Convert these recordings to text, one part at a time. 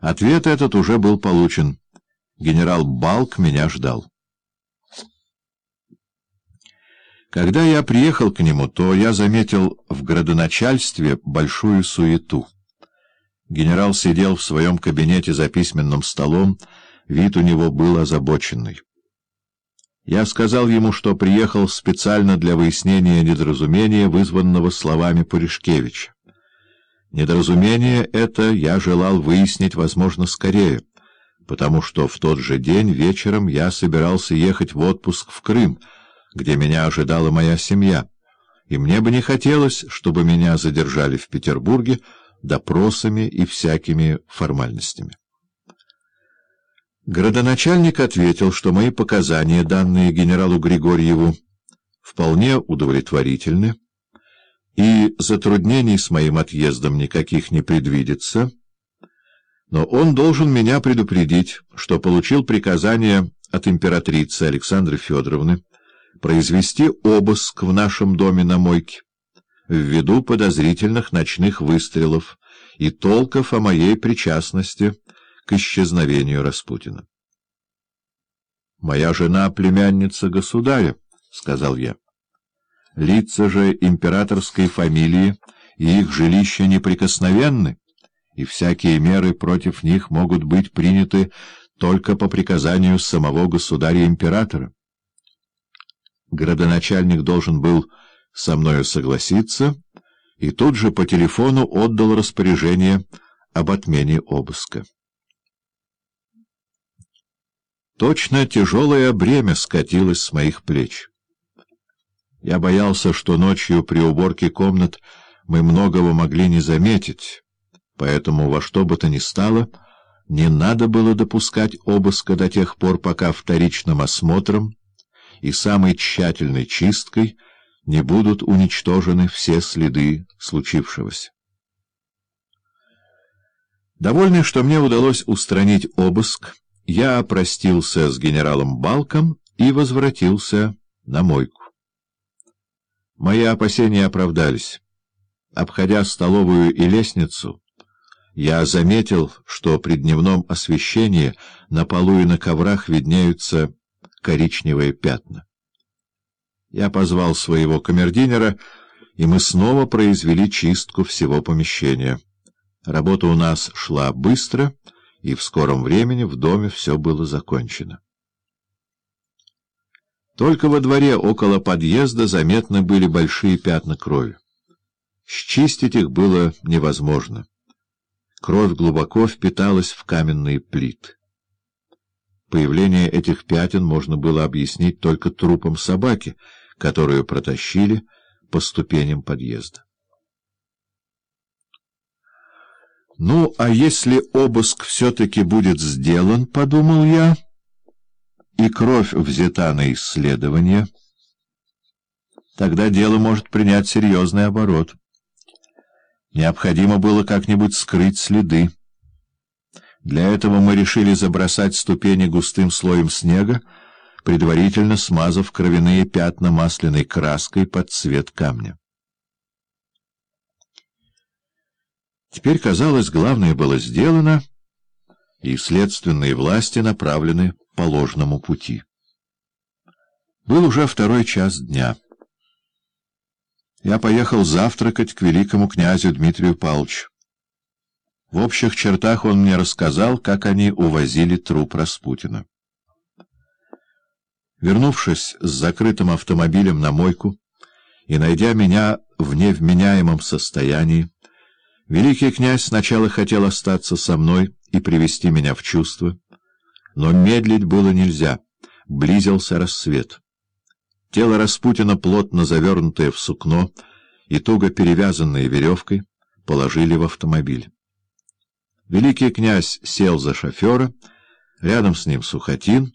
Ответ этот уже был получен. Генерал Балк меня ждал. Когда я приехал к нему, то я заметил в градоначальстве большую суету. Генерал сидел в своем кабинете за письменным столом, вид у него был озабоченный. Я сказал ему, что приехал специально для выяснения недоразумения, вызванного словами Пуришкевича. Недоразумение это я желал выяснить, возможно, скорее, потому что в тот же день вечером я собирался ехать в отпуск в Крым, где меня ожидала моя семья, и мне бы не хотелось, чтобы меня задержали в Петербурге допросами и всякими формальностями. Градоначальник ответил, что мои показания, данные генералу Григорьеву, вполне удовлетворительны, и затруднений с моим отъездом никаких не предвидится, но он должен меня предупредить, что получил приказание от императрицы Александры Федоровны произвести обыск в нашем доме на мойке ввиду подозрительных ночных выстрелов и толков о моей причастности к исчезновению Распутина. — Моя жена — племянница государя, — сказал я. Лица же императорской фамилии и их жилища неприкосновенны, и всякие меры против них могут быть приняты только по приказанию самого государя-императора. Градоначальник должен был со мною согласиться и тут же по телефону отдал распоряжение об отмене обыска. Точно тяжелое бремя скатилось с моих плеч. Я боялся, что ночью при уборке комнат мы многого могли не заметить, поэтому во что бы то ни стало не надо было допускать обыска до тех пор, пока вторичным осмотром и самой тщательной чисткой не будут уничтожены все следы случившегося. Довольный, что мне удалось устранить обыск, я простился с генералом Балком и возвратился на мойку. Мои опасения оправдались. Обходя столовую и лестницу, я заметил, что при дневном освещении на полу и на коврах виднеются коричневые пятна. Я позвал своего камердинера, и мы снова произвели чистку всего помещения. Работа у нас шла быстро, и в скором времени в доме все было закончено. Только во дворе около подъезда заметны были большие пятна крови. Счистить их было невозможно. Кровь глубоко впиталась в каменные плиты. Появление этих пятен можно было объяснить только трупом собаки, которую протащили по ступеням подъезда. «Ну, а если обыск все-таки будет сделан, — подумал я, — и кровь взята на исследование, тогда дело может принять серьезный оборот. Необходимо было как-нибудь скрыть следы. Для этого мы решили забросать ступени густым слоем снега, предварительно смазав кровяные пятна масляной краской под цвет камня. Теперь, казалось, главное было сделано, и следственные власти направлены по ложному пути. Был уже второй час дня. Я поехал завтракать к великому князю Дмитрию Павловичу. В общих чертах он мне рассказал, как они увозили труп Распутина. Вернувшись с закрытым автомобилем на мойку и найдя меня в невменяемом состоянии, великий князь сначала хотел остаться со мной и привести меня в чувство, но медлить было нельзя. Близился рассвет. Тело Распутина, плотно завернутое в сукно и туго перевязанное веревкой, положили в автомобиль. Великий князь сел за шофера, рядом с ним Сухотин,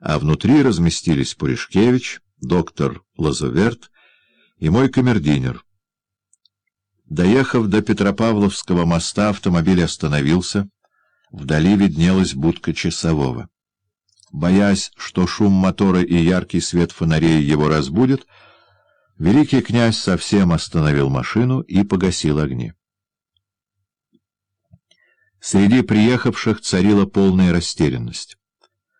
а внутри разместились Пуришкевич, доктор Лазуверт и мой камердинер. Доехав до Петропавловского моста, автомобиль остановился — Вдали виднелась будка часового. Боясь, что шум мотора и яркий свет фонарей его разбудит, великий князь совсем остановил машину и погасил огни. Среди приехавших царила полная растерянность.